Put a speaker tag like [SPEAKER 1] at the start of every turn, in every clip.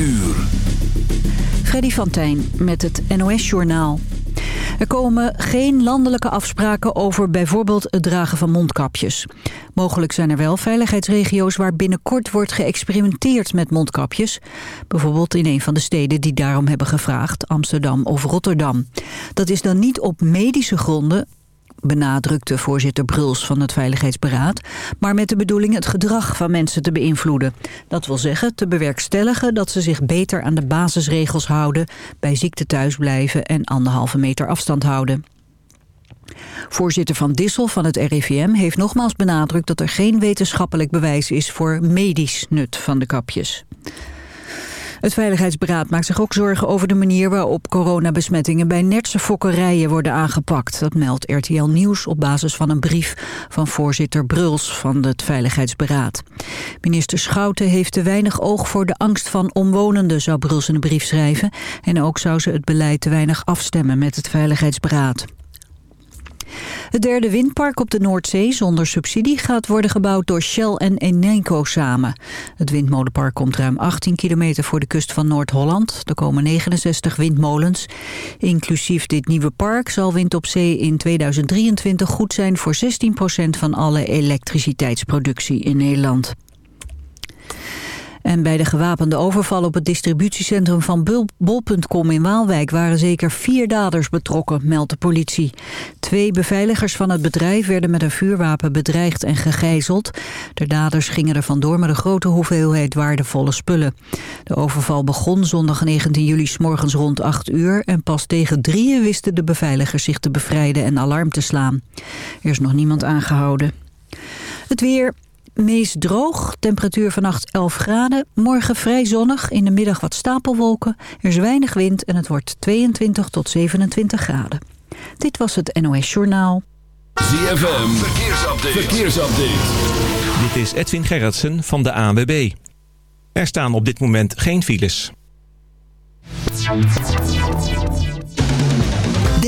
[SPEAKER 1] uur.
[SPEAKER 2] Freddy van Tijn met het NOS-journaal. Er komen geen landelijke afspraken over bijvoorbeeld het dragen van mondkapjes. Mogelijk zijn er wel veiligheidsregio's waar binnenkort wordt geëxperimenteerd met mondkapjes. Bijvoorbeeld in een van de steden die daarom hebben gevraagd, Amsterdam of Rotterdam. Dat is dan niet op medische gronden, benadrukte voorzitter Bruls van het Veiligheidsberaad, maar met de bedoeling het gedrag van mensen te beïnvloeden. Dat wil zeggen te bewerkstelligen dat ze zich beter aan de basisregels houden, bij ziekte thuisblijven en anderhalve meter afstand houden. Voorzitter Van Dissel van het RIVM heeft nogmaals benadrukt dat er geen wetenschappelijk bewijs is voor medisch nut van de kapjes. Het Veiligheidsberaad maakt zich ook zorgen over de manier waarop coronabesmettingen bij nertse fokkerijen worden aangepakt. Dat meldt RTL Nieuws op basis van een brief van voorzitter Bruls van het Veiligheidsberaad. Minister Schouten heeft te weinig oog voor de angst van omwonenden, zou Bruls in de brief schrijven. En ook zou ze het beleid te weinig afstemmen met het Veiligheidsberaad. Het derde windpark op de Noordzee zonder subsidie gaat worden gebouwd door Shell en Eneco samen. Het windmolenpark komt ruim 18 kilometer voor de kust van Noord-Holland. Er komen 69 windmolens. Inclusief dit nieuwe park zal wind op zee in 2023 goed zijn voor 16% van alle elektriciteitsproductie in Nederland. En bij de gewapende overval op het distributiecentrum van Bol.com in Waalwijk waren zeker vier daders betrokken, meldt de politie. Twee beveiligers van het bedrijf werden met een vuurwapen bedreigd en gegijzeld. De daders gingen er vandoor met een grote hoeveelheid waardevolle spullen. De overval begon zondag 19 juli s morgens rond 8 uur en pas tegen drieën wisten de beveiligers zich te bevrijden en alarm te slaan. Er is nog niemand aangehouden. Het weer, meest droog. Temperatuur vannacht 11 graden. Morgen vrij zonnig. In de middag wat stapelwolken. Er is weinig wind en het wordt 22 tot 27 graden. Dit was het NOS Journaal.
[SPEAKER 1] ZFM. Verkeersupdate. Verkeersupdate.
[SPEAKER 3] Dit is Edwin Gerritsen van de ANWB. Er staan op dit moment geen files.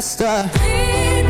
[SPEAKER 4] faster.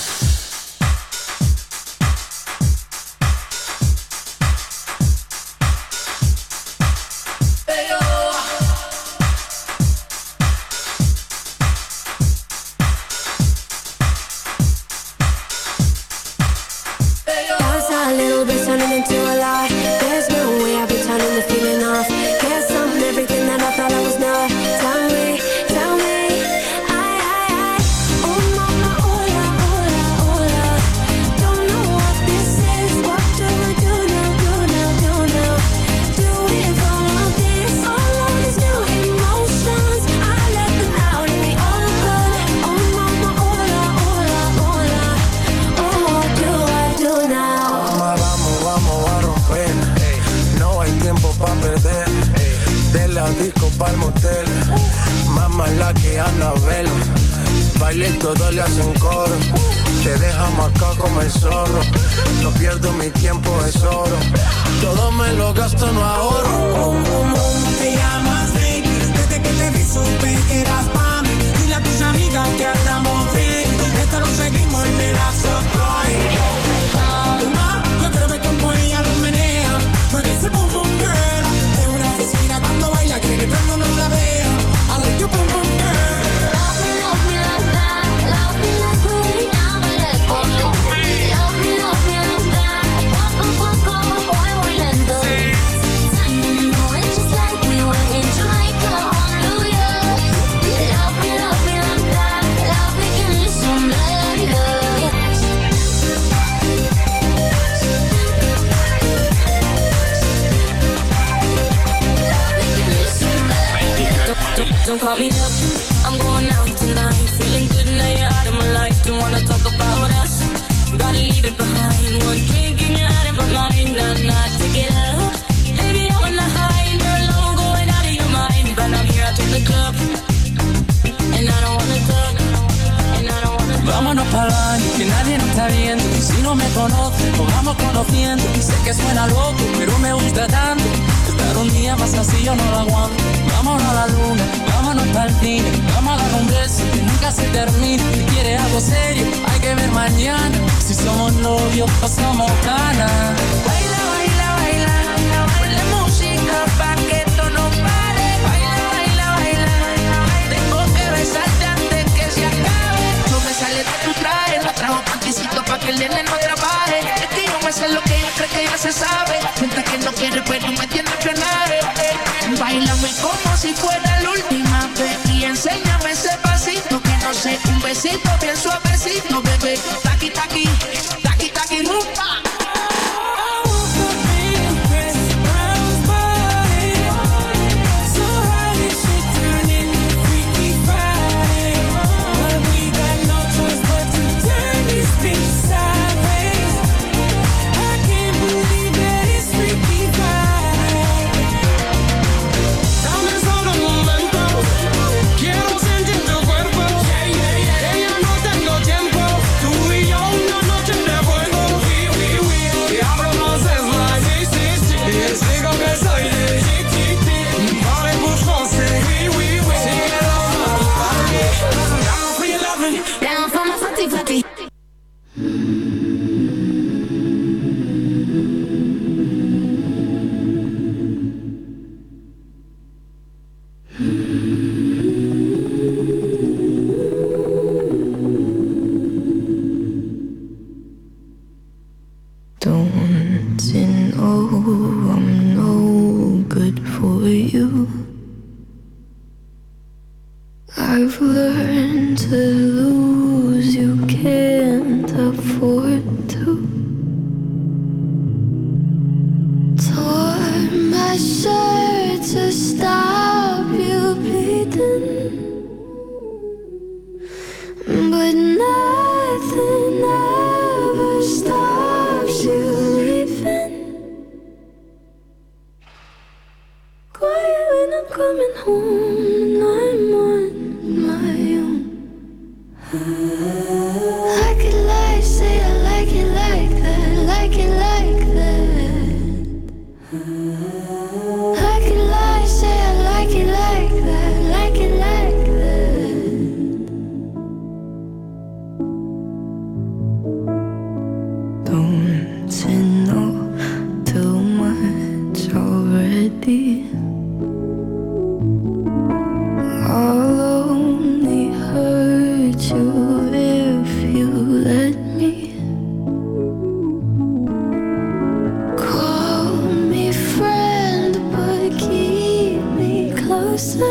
[SPEAKER 4] listen.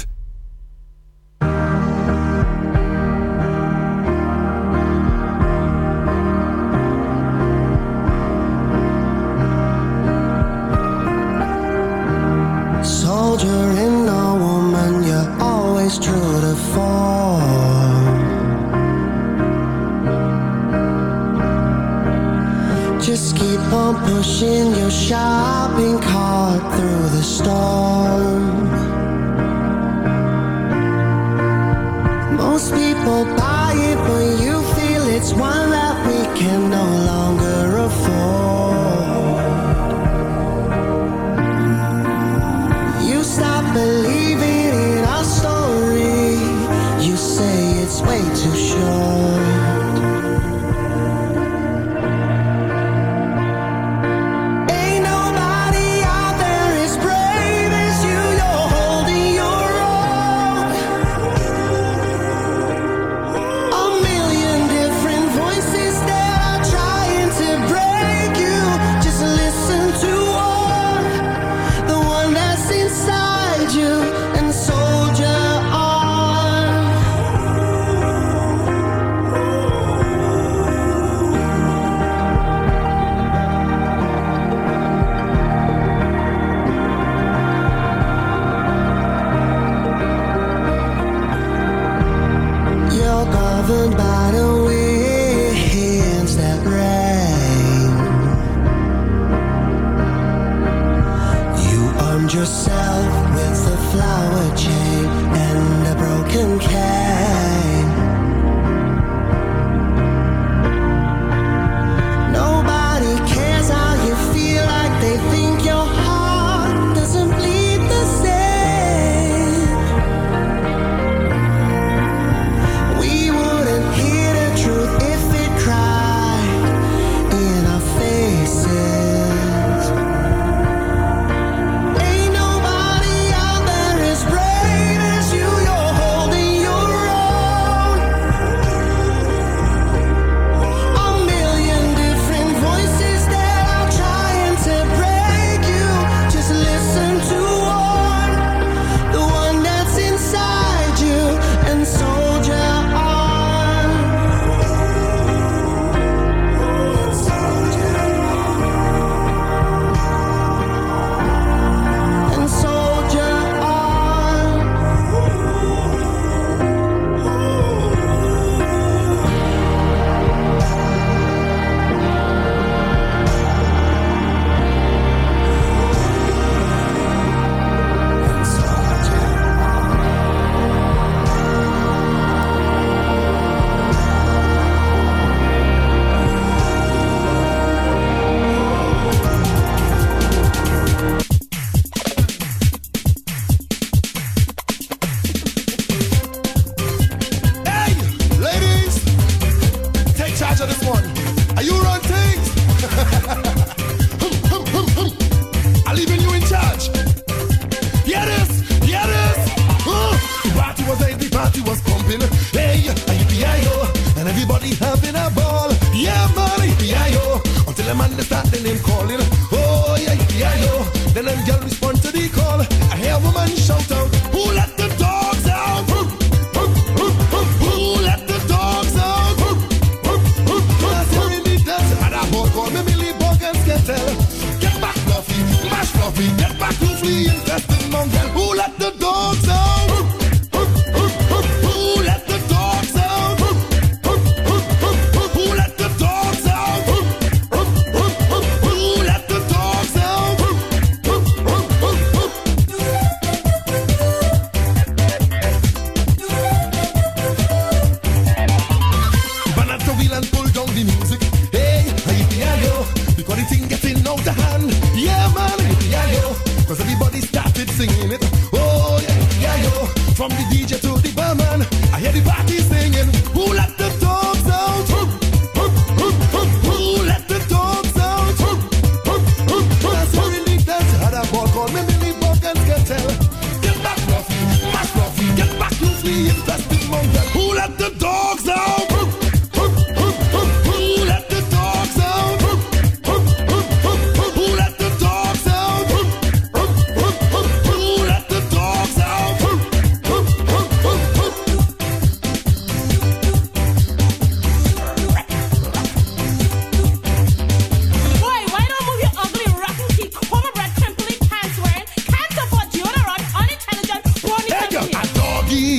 [SPEAKER 5] I've
[SPEAKER 6] been up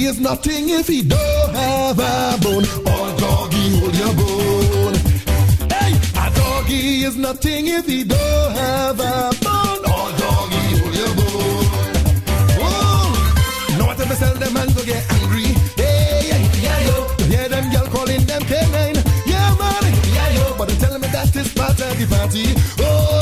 [SPEAKER 6] is nothing if he don't have a bone. Oh, doggy, hold your bone. Hey, a doggy is nothing if he don't have a bone. Oh, doggy, hold your bone. Whoa. Now what if I tell them and go get angry? Hey, yeah, yo. Hear them girl calling them canine. Yeah, man. Yeah, yo. But they tell me that is part of the party. Oh.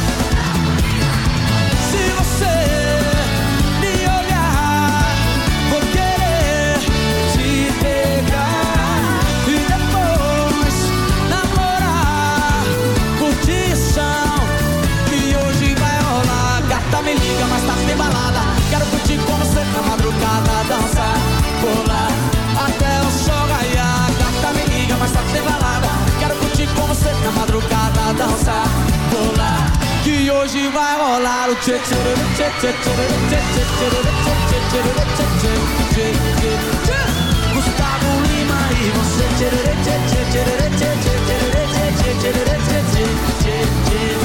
[SPEAKER 7] madrugada, dançar, pular até o sol raiar. Gata me liga, mas tá sem balada. Quero curtir com você na madrugada, dançar, pular que hoje vai rolar o tchê tchê tchê tchê tchê tchê tchê tchê tchê tchê Gustavo Lima e você tchê tchê tchê tchê tchê tchê tchê tchê tchê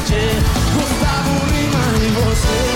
[SPEAKER 7] tchê Gustavo Lima e você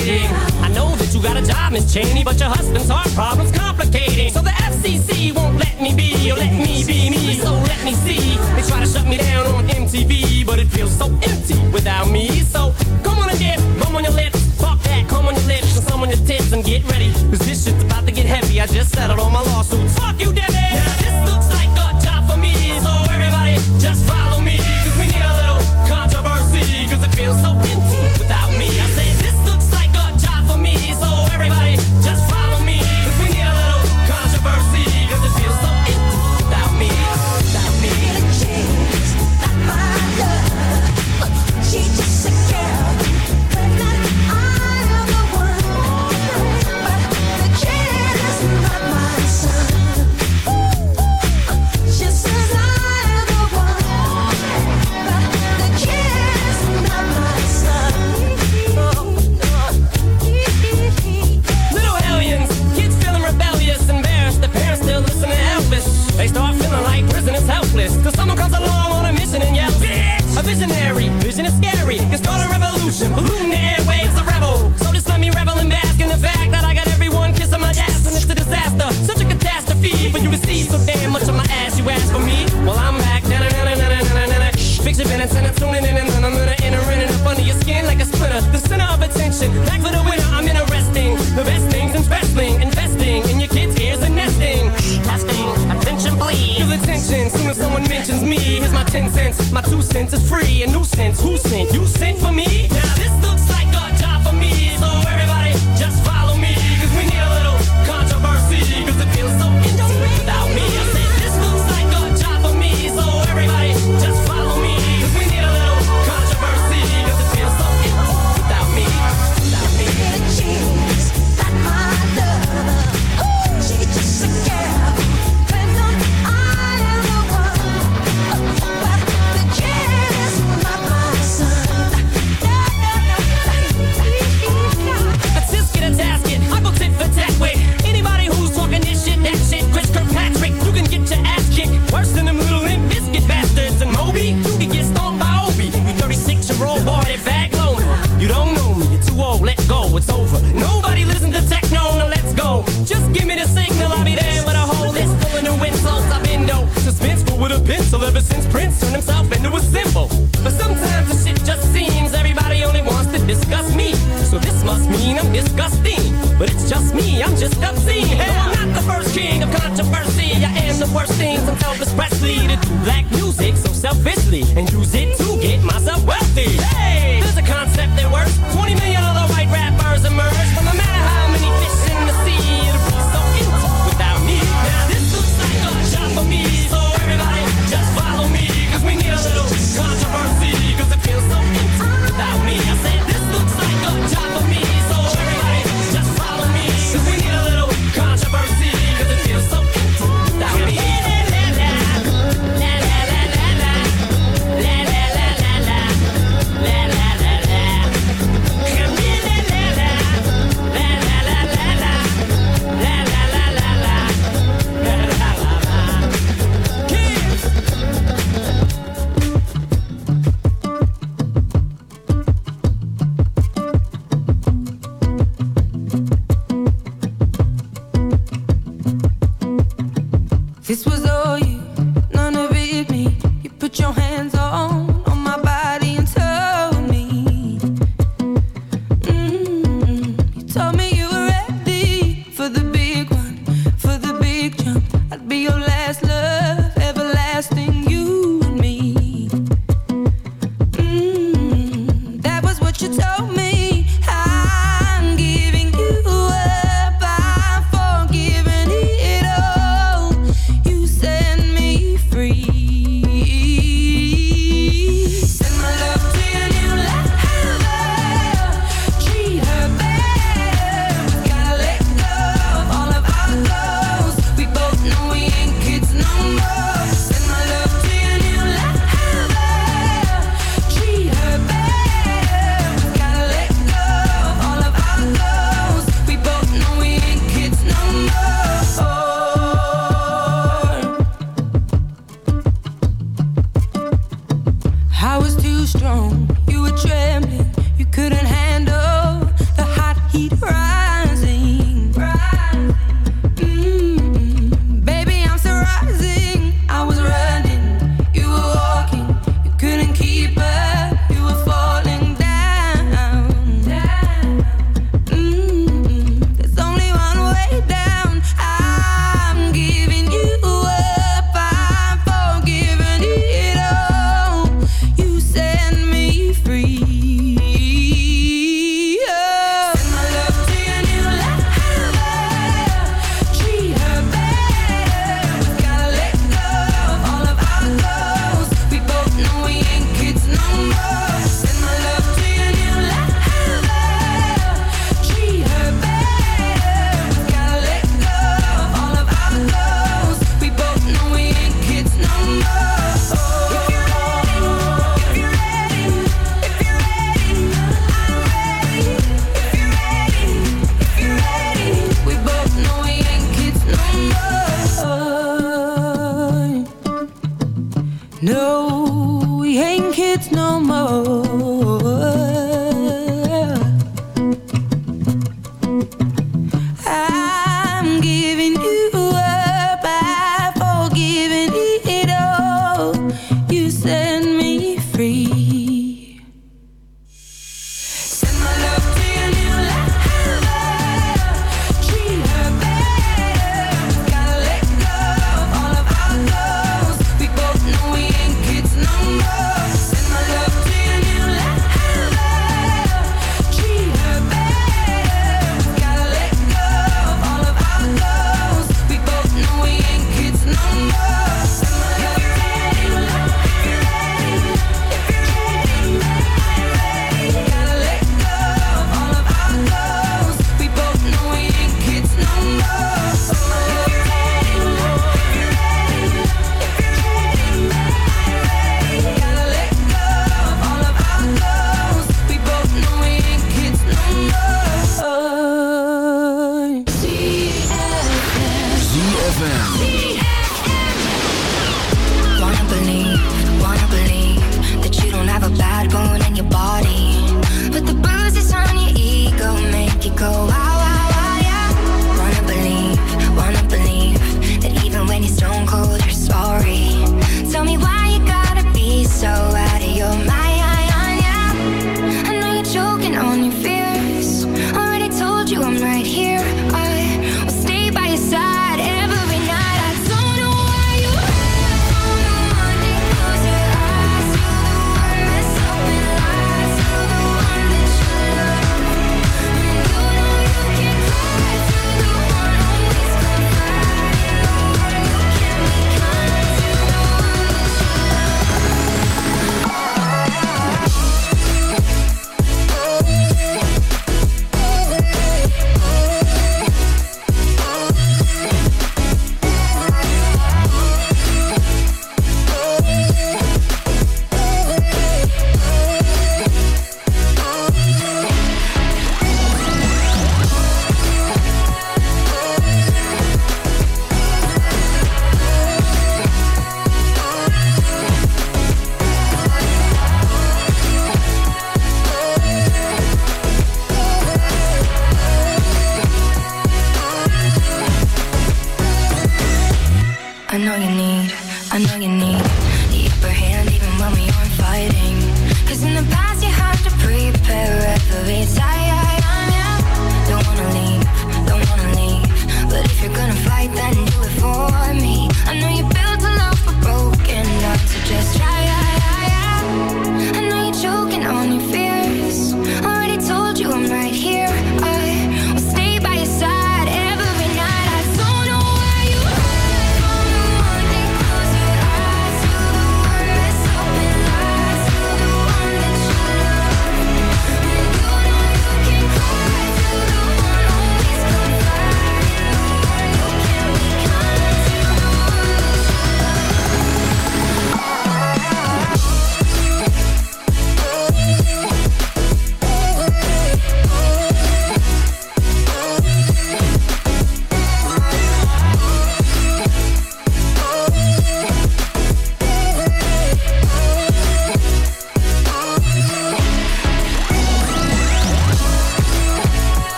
[SPEAKER 8] I know
[SPEAKER 9] that you got a job, Miss Cheney, but your husband's heart problem's complicating. So the FCC won't let me be, or let me be me. So let me see. They try to shut me down on MTV, but it feels so empty without me. So come on and dip, bum on your lips. Fuck that, come on your lips and some on your tits and get ready. Cause this shit's about to get heavy. I just settled all my lawsuits
[SPEAKER 10] sense. My
[SPEAKER 9] two cents is free. A nuisance. Who sent you?